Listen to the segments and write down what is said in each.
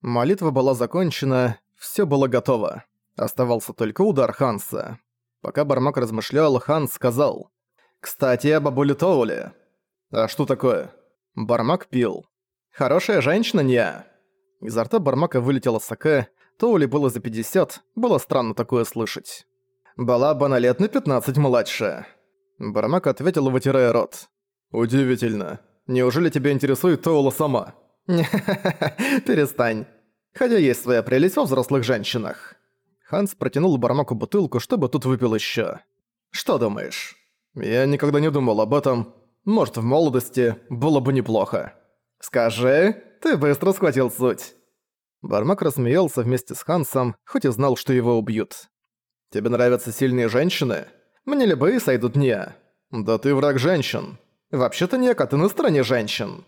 Молитва была закончена, все было готово. Оставался только удар Ханса. Пока Бармак размышлял, Ханс сказал. «Кстати, о бабуле Тоуле». «А что такое?» Бармак пил. «Хорошая женщина, не?» Изо рта Бармака вылетела саке, Тоули было за 50, было странно такое слышать. «Была бы она лет на 15 младше». Бармак ответил, вытирая рот. «Удивительно. Неужели тебя интересует Тоула сама?» перестань. Хотя есть своя прелесть во взрослых женщинах». Ханс протянул Бармаку бутылку, чтобы тут выпил ещё. «Что думаешь?» «Я никогда не думал об этом. Может, в молодости было бы неплохо». «Скажи, ты быстро схватил суть». Бармак рассмеялся вместе с Хансом, хоть и знал, что его убьют. «Тебе нравятся сильные женщины? Мне любые сойдут не. Да ты враг женщин. Вообще-то не, а ты на стороне женщин».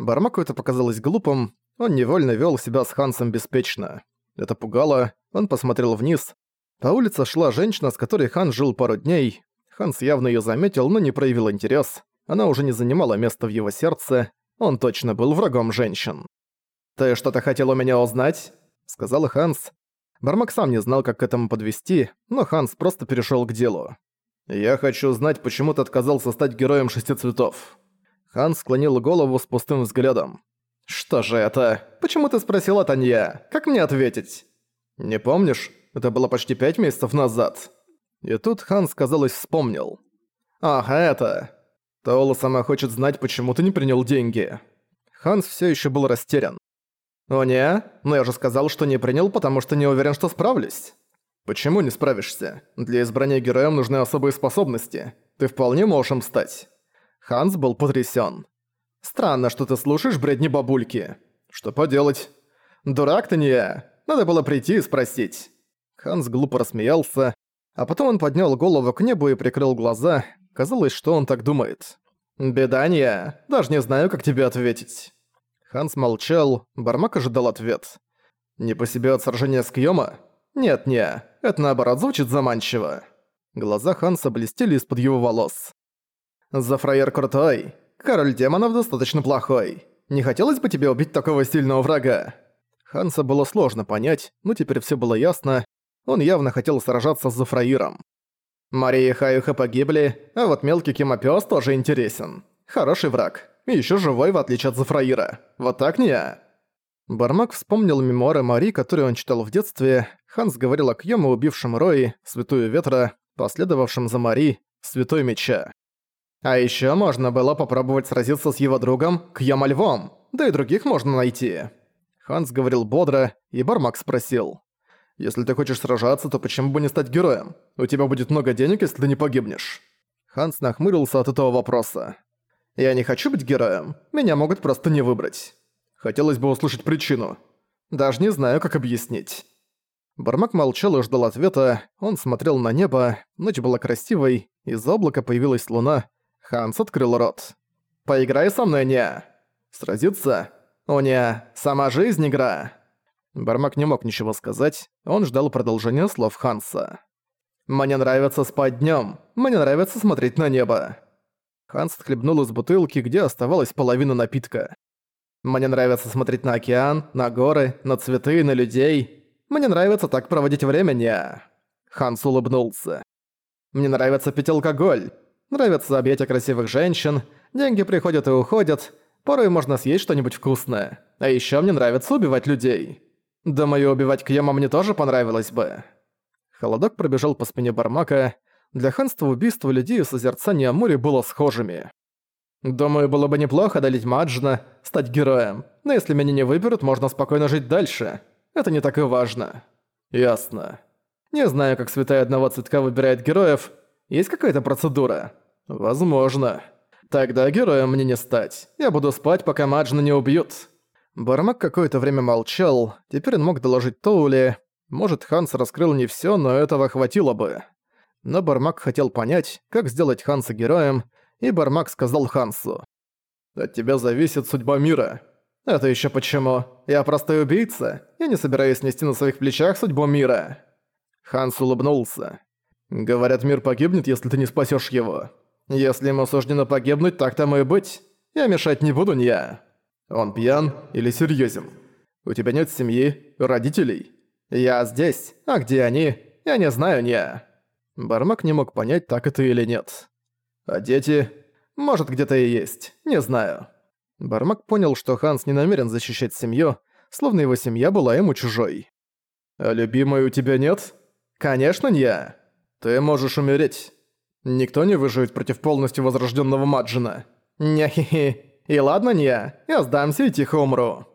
Бармаку это показалось глупым, он невольно вел себя с Хансом беспечно. Это пугало, он посмотрел вниз. По улице шла женщина, с которой Хан жил пару дней. Ханс явно ее заметил, но не проявил интерес. Она уже не занимала места в его сердце. Он точно был врагом женщин. «Ты что-то хотел у меня узнать?» — сказал Ханс. Бармак сам не знал, как к этому подвести, но Ханс просто перешел к делу. «Я хочу знать, почему ты отказался стать героем шести цветов». Ханс склонил голову с пустым взглядом. «Что же это? Почему ты спросила, Танья? Как мне ответить?» «Не помнишь? Это было почти пять месяцев назад». И тут Ханс, казалось, вспомнил. «Ах, это...» Тоула сама хочет знать, почему ты не принял деньги. Ханс все еще был растерян. «О не, но я же сказал, что не принял, потому что не уверен, что справлюсь». «Почему не справишься? Для избрания героем нужны особые способности. Ты вполне можешь им стать». Ханс был потрясен. «Странно, что ты слушаешь бредни бабульки. Что поделать? Дурак ты не я. Надо было прийти и спросить». Ханс глупо рассмеялся, а потом он поднял голову к небу и прикрыл глаза. Казалось, что он так думает. «Беда не. Даже не знаю, как тебе ответить». Ханс молчал, Бармак ожидал ответ. «Не по себе от сражения с Кьёма? Нет-не, это наоборот звучит заманчиво». Глаза Ханса блестели из-под его волос. «Зафраер крутой. Король демонов достаточно плохой. Не хотелось бы тебе убить такого сильного врага?» Ханса было сложно понять, но теперь все было ясно. Он явно хотел сражаться с Зафраиром. Мария и Хаюха погибли, а вот мелкий Кимопёс тоже интересен. Хороший враг. И ещё живой, в отличие от Зафраира. Вот так не Бармак вспомнил мемуары Мари, которые он читал в детстве. Ханс говорил о Кьёме, убившем Рои, Святую Ветра, последовавшем за Мари, Святой Меча. А ещё можно было попробовать сразиться с его другом Кьёма Львом, да и других можно найти. Ханс говорил бодро, и Бармак спросил. «Если ты хочешь сражаться, то почему бы не стать героем? У тебя будет много денег, если ты не погибнешь». Ханс нахмурился от этого вопроса. «Я не хочу быть героем. Меня могут просто не выбрать. Хотелось бы услышать причину. Даже не знаю, как объяснить». Бармак молчал и ждал ответа, он смотрел на небо, ночь была красивой, из-за облака появилась луна, Ханс открыл рот. «Поиграй со мной, не!» «Сразиться?» «О, не, сама жизнь игра!» Бармак не мог ничего сказать, он ждал продолжения слов Ханса. «Мне нравится спать днём, мне нравится смотреть на небо». Ханс отхлебнул из бутылки, где оставалась половина напитка. «Мне нравится смотреть на океан, на горы, на цветы, на людей. Мне нравится так проводить время, не...» Ханс улыбнулся. «Мне нравится пить алкоголь. Нравятся объятия красивых женщин, деньги приходят и уходят, порой можно съесть что-нибудь вкусное. А ещё мне нравится убивать людей. Думаю, убивать Кьяма мне тоже понравилось бы». Холодок пробежал по спине Бармака. Для ханства убийство людей и созерцание моря было схожими. «Думаю, было бы неплохо долить Маджина, стать героем. Но если меня не выберут, можно спокойно жить дальше. Это не так и важно». «Ясно. Не знаю, как святая одного цветка выбирает героев. Есть какая-то процедура?» «Возможно. Тогда героем мне не стать. Я буду спать, пока Маджина не убьют». Бармак какое-то время молчал, теперь он мог доложить Тоуле. Может, Ханс раскрыл не всё, но этого хватило бы. Но Бармак хотел понять, как сделать Ханса героем, и Бармак сказал Хансу. «От тебя зависит судьба мира». «Это ещё почему? Я простой убийца. Я не собираюсь нести на своих плечах судьбу мира». Ханс улыбнулся. «Говорят, мир погибнет, если ты не спасёшь его. Если ему суждено погибнуть, так тому и быть. Я мешать не буду, не я. Он пьян или серьёзен? У тебя нет семьи, родителей? Я здесь, а где они? Я не знаю, не. Бармак не мог понять, так это или нет. А дети? Может, где-то и есть, не знаю. Бармак понял, что Ханс не намерен защищать семью, словно его семья была ему чужой. «А любимой у тебя нет?» «Конечно, не я. Ты можешь умереть. Никто не выживет против полностью возрожденного Маджина. Не-хе-хе. И ладно, не я. Я сдамся и тихо умру».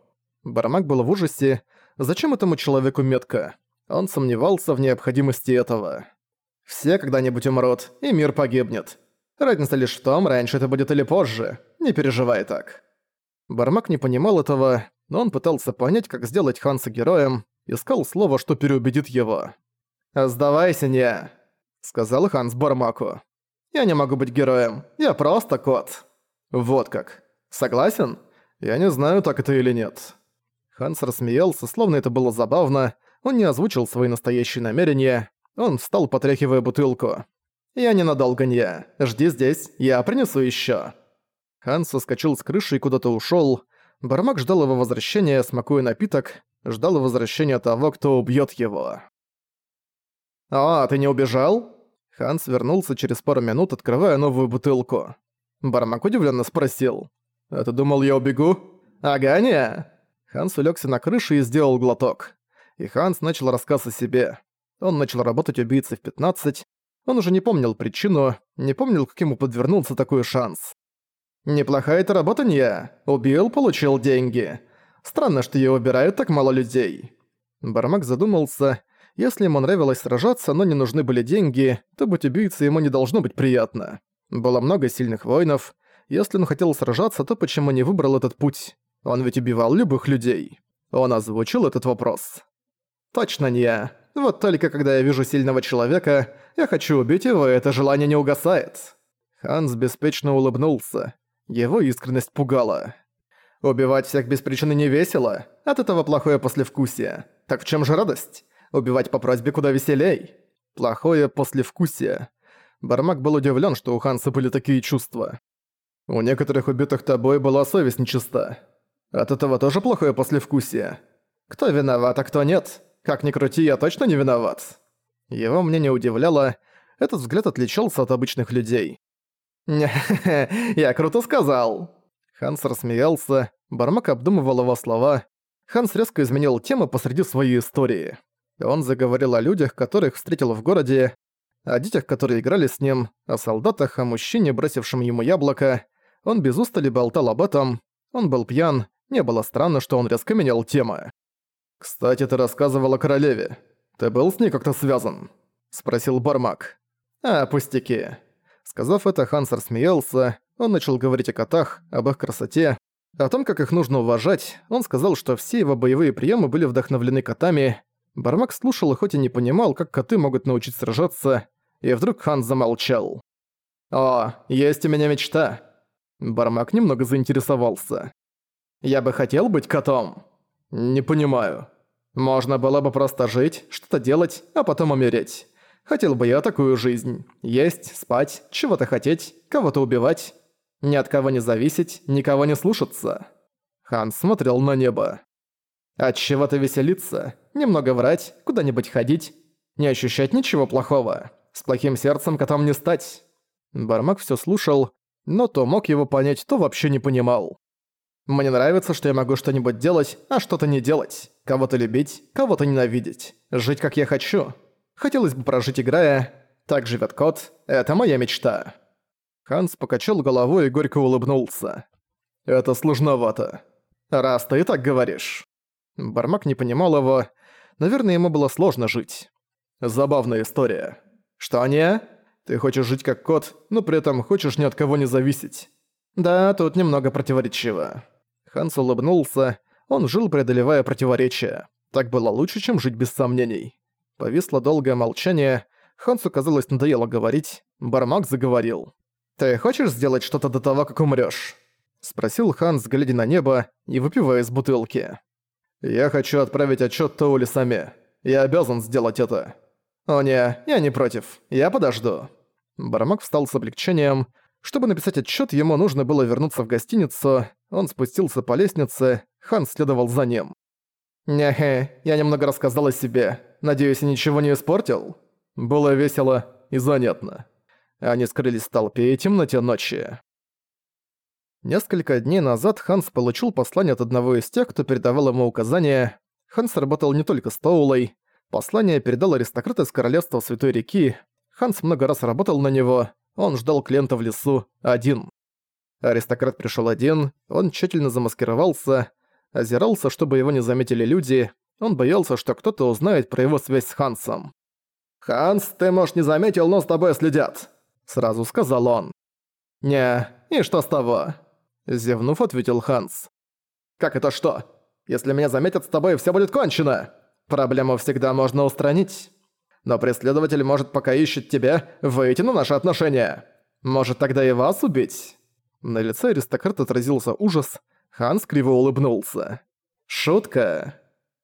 Бармак был в ужасе. Зачем этому человеку метка? Он сомневался в необходимости этого. Все когда-нибудь умрут, и мир погибнет. Разница лишь в том, раньше это будет или позже. Не переживай так. Бармак не понимал этого, но он пытался понять, как сделать Ханса героем, искал слово, что переубедит его. «Сдавайся, не», — сказал Ханс Бармаку. «Я не могу быть героем, я просто кот». «Вот как. Согласен? Я не знаю, так это или нет». Ханс рассмеялся, словно это было забавно, он не озвучил свои настоящие намерения, он встал, потряхивая бутылку. «Я ненадолго не. Жди здесь, я принесу ещё». Ханс соскочил с крыши и куда-то ушёл. Бармак ждал его возвращения, смакуя напиток, ждал возвращения того, кто убьёт его. «А, ты не убежал?» Ханс вернулся через пару минут, открывая новую бутылку. Бармак удивлённо спросил. «А ты думал, я убегу?» «Ага, не!» Ханс улегся на крыше и сделал глоток. И Ханс начал рассказ о себе. Он начал работать убийцей в 15. Он уже не помнил причину, не помнил, как ему подвернулся такой шанс. «Неплохая эта работа, не. Убил, получил деньги. Странно, что ее убирают так мало людей». Бармак задумался. Если ему нравилось сражаться, но не нужны были деньги, то быть убийцей ему не должно быть приятно. Было много сильных воинов. Если он хотел сражаться, то почему не выбрал этот путь? Он ведь убивал любых людей. Он озвучил этот вопрос. «Точно не я. Вот только когда я вижу сильного человека, я хочу убить его, и это желание не угасает». Ханс беспечно улыбнулся. Его искренность пугала. Убивать всех без причины не весело, от этого плохое послевкусие. Так в чем же радость? Убивать по просьбе куда веселей. Плохое послевкусие. Бармак был удивлен, что у Ханса были такие чувства. У некоторых убитых тобой была совесть нечиста. От этого тоже плохое послевкусие. Кто виноват, а кто нет? Как ни крути, я точно не виноват. Его мнение удивляло, этот взгляд отличался от обычных людей. я круто сказал!» Ханс рассмеялся, Бармак обдумывал его слова. Ханс резко изменил тему посреди своей истории. Он заговорил о людях, которых встретил в городе, о детях, которые играли с ним, о солдатах, о мужчине, бросившем ему яблоко. Он без устали болтал об этом. Он был пьян, не было странно, что он резко менял темы. «Кстати, ты рассказывал о королеве. Ты был с ней как-то связан?» – спросил Бармак. «А, пустяки. Сказав это, Хансер смеялся, он начал говорить о котах, об их красоте, о том, как их нужно уважать, он сказал, что все его боевые приемы были вдохновлены котами. Бармак слушал хоть и не понимал, как коты могут научить сражаться, и вдруг Ханс замолчал. «О, есть у меня мечта!» Бармак немного заинтересовался. «Я бы хотел быть котом?» «Не понимаю. Можно было бы просто жить, что-то делать, а потом умереть. Хотел бы я такую жизнь. Есть, спать, чего-то хотеть, кого-то убивать. Ни от кого не зависеть, никого не слушаться. Хан смотрел на небо. От чего-то веселиться, немного врать, куда-нибудь ходить, не ощущать ничего плохого. С плохим сердцем котом не стать. Бармак все слушал, но то мог его понять, то вообще не понимал. Мне нравится, что я могу что-нибудь делать, а что-то не делать. Кого-то любить, кого-то ненавидеть. Жить как я хочу. Хотелось бы прожить играя. Так живет кот. Это моя мечта». Ханс покачал головой и горько улыбнулся. «Это сложновато. Раз ты так говоришь». Бармак не понимал его. Наверное, ему было сложно жить. Забавная история. Что не? Ты хочешь жить как кот, но при этом хочешь ни от кого не зависеть. Да, тут немного противоречиво. Ханс улыбнулся. Он жил, преодолевая противоречия. Так было лучше, чем жить без сомнений. Повисло долгое молчание. Хансу, казалось, надоело говорить. Бармак заговорил. «Ты хочешь сделать что-то до того, как умрёшь?» Спросил Ханс, глядя на небо и выпивая из бутылки. «Я хочу отправить отчёт Тоули сами. Я обязан сделать это». «О не, я не против. Я подожду». Бармак встал с облегчением. Чтобы написать отчёт, ему нужно было вернуться в гостиницу. Он спустился по лестнице, Ханс следовал за ним. «Нехе, я немного рассказал о себе. Надеюсь, я ничего не испортил?» Было весело и занятно. Они скрылись в толпе и темноте ночи. Несколько дней назад Ханс получил послание от одного из тех, кто передавал ему указания. Ханс работал не только с Тоулой. Послание передал аристократ из королевства Святой реки. Ханс много раз работал на него. Он ждал клиента в лесу один. Аристократ пришел один, он тщательно замаскировался, озирался, чтобы его не заметили люди, он боялся, что кто-то узнает про его связь с Хансом. «Ханс, ты, может, не заметил, но с тобой следят», — сразу сказал он. «Не, и что с того?» Зевнув, ответил Ханс. «Как это что? Если меня заметят с тобой, все будет кончено! Проблему всегда можно устранить. Но преследователь может, пока ищет тебя, выйти на наши отношения. Может, тогда и вас убить?» На лице аристократа отразился ужас. Ханс криво улыбнулся. «Шутка.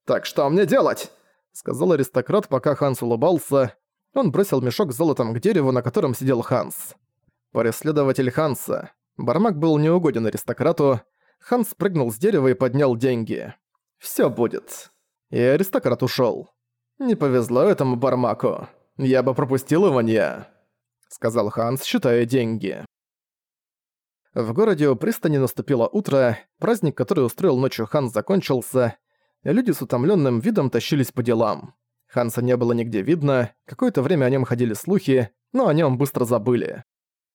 Так что мне делать?» Сказал аристократ, пока Ханс улыбался. Он бросил мешок с золотом к дереву, на котором сидел Ханс. Преследователь Ханса. Бармак был неугоден аристократу. Ханс прыгнул с дерева и поднял деньги. «Всё будет». И аристократ ушёл. «Не повезло этому Бармаку. Я бы пропустил его не», — сказал Ханс, считая деньги. В городе у пристани наступило утро, праздник, который устроил ночью Ханс, закончился, люди с утомленным видом тащились по делам. Ханса не было нигде видно, какое-то время о нем ходили слухи, но о нем быстро забыли.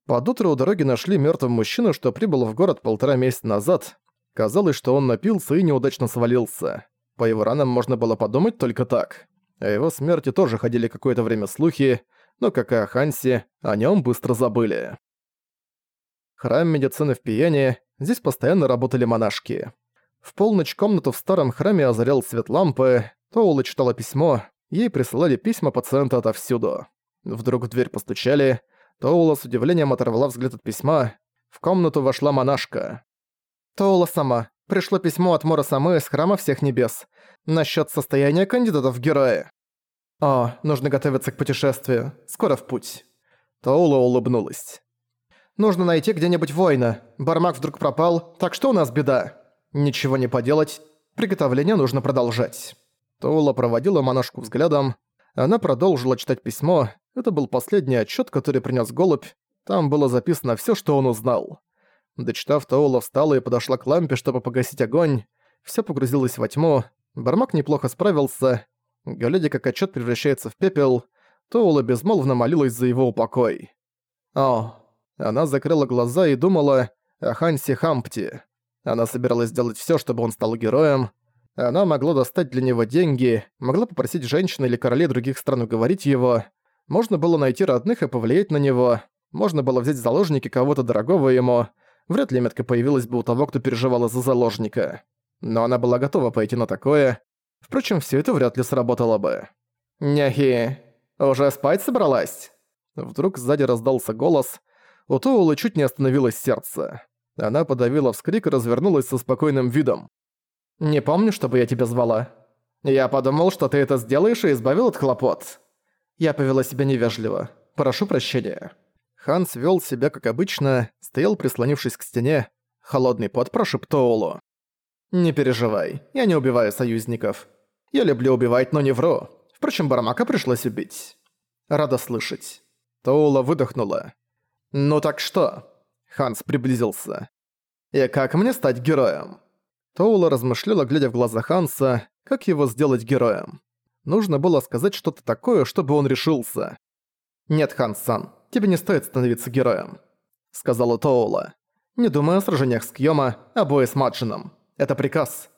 Под утро у дороги нашли мертвого мужчину, что прибыл в город полтора месяца назад. Казалось, что он напился и неудачно свалился. По его ранам можно было подумать только так. О его смерти тоже ходили какое-то время слухи, но, как и о Хансе, о нем быстро забыли. Храм медицины в Пиене, здесь постоянно работали монашки. В полночь комнату в старом храме озарял свет лампы, Тоула читала письмо, ей присылали письма пациента отовсюду. Вдруг в дверь постучали, Тоула с удивлением оторвала взгляд от письма. В комнату вошла монашка. «Тоула сама. Пришло письмо от Мора Самы из Храма Всех Небес. Насчёт состояния кандидатов в герои». «О, нужно готовиться к путешествию. Скоро в путь». Тоула улыбнулась. «Нужно найти где-нибудь воина. Бармак вдруг пропал, так что у нас беда? Ничего не поделать. Приготовление нужно продолжать». Тоула проводила монашку взглядом. Она продолжила читать письмо, это был последний отчет, который принес голубь. Там было записано все, что он узнал. Дочитав, Таула встала и подошла к лампе, чтобы погасить огонь. Все погрузилось во тьму. Бармак неплохо справился. Глядя, как отчет превращается в пепел, Тоула безмолвно молилась за его упокой. О, она закрыла глаза и думала о Хансе Хампти. Она собиралась сделать все, чтобы он стал героем. Она могла достать для него деньги, могла попросить женщин или королей других стран уговорить его, можно было найти родных и повлиять на него, можно было взять заложники кого-то дорогого ему, вряд ли метка появилась бы у того, кто переживал из-за заложника. Но она была готова пойти на такое. Впрочем, все это вряд ли сработало бы. «Няхи, уже спать собралась?» Вдруг сзади раздался голос. У Тоулы чуть не остановилось сердце. Она подавила вскрик и развернулась со спокойным видом. «Не помню, чтобы я тебя звала. Я подумал, что ты это сделаешь и избавил от хлопот». Я повела себя невежливо. Прошу прощения». Ханс вел себя как обычно, стоял прислонившись к стене. Холодный пот прошиб Тоулу. «Не переживай, я не убиваю союзников. Я люблю убивать, но не вру. Впрочем, Бармака пришлось убить. Рада слышать». Тоула выдохнула. «Ну так что?» Ханс приблизился. «И как мне стать героем?» Тоула размышляла, глядя в глаза Ханса, как его сделать героем. Нужно было сказать что-то такое, чтобы он решился. «Нет, Хан-сан, тебе не стоит становиться героем», — сказала Тоула. «Не думай о сражениях с Кьёма, а бое с Маджином. Это приказ.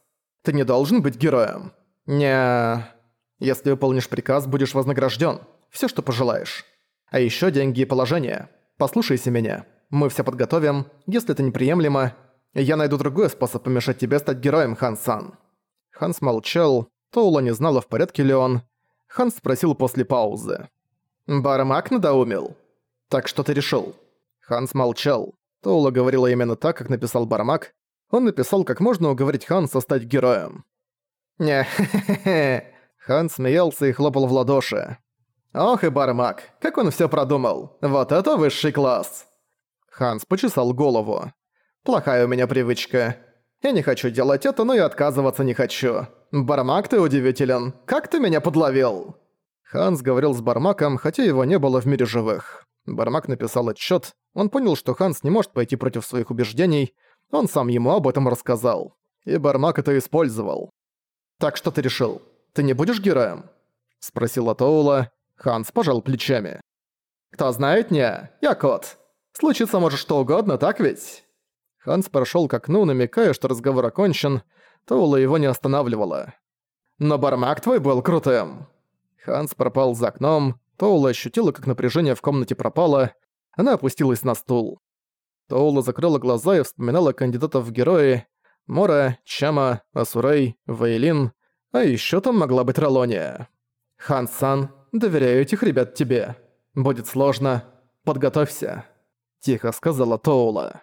Ты не должен быть героем. Не... Если выполнишь приказ, будешь вознагражден. Все, что пожелаешь. А еще деньги и положение. Послушайся меня. Мы все подготовим. Если это неприемлемо, я найду другой способ помешать тебе стать героем, Хан-сан». Ханс молчал, Тоула не знала, в порядке ли он. Ханс спросил после паузы. «Бармак надоумил? Так что ты решил?» Ханс молчал. Тоула говорила именно так, как написал Бармак. Он написал, как можно уговорить Ханса стать героем. не хе Ханс смеялся и хлопал в ладоши. «Ох и Бармак, как он все продумал! Вот это высший класс!» Ханс почесал голову. «Плохая у меня привычка. Я не хочу делать это, но и отказываться не хочу. Бармак, ты удивителен. Как ты меня подловил?» Ханс говорил с Бармаком, хотя его не было в мире живых. Бармак написал отчет. Он понял, что Ханс не может пойти против своих убеждений. Он сам ему об этом рассказал. И Бармак это использовал. «Так что ты решил? Ты не будешь героем?» Спросила Тоула. Ханс пожал плечами. «Кто знает, не? Я кот. Случится может что угодно, так ведь?» Ханс прошел к окну, намекая, что разговор окончен. Тоула его не останавливала. «Но Бармак твой был крутым!» Ханс пропал за окном, Тоула ощутила, как напряжение в комнате пропало, она опустилась на стул. Тоула закрыла глаза и вспоминала кандидатов в герои Мора, Чама, Асурей, Вейлин, а еще там могла быть Ролония. «Хан-сан, доверяю этих ребят тебе. Будет сложно. Подготовься», — тихо сказала Тоула.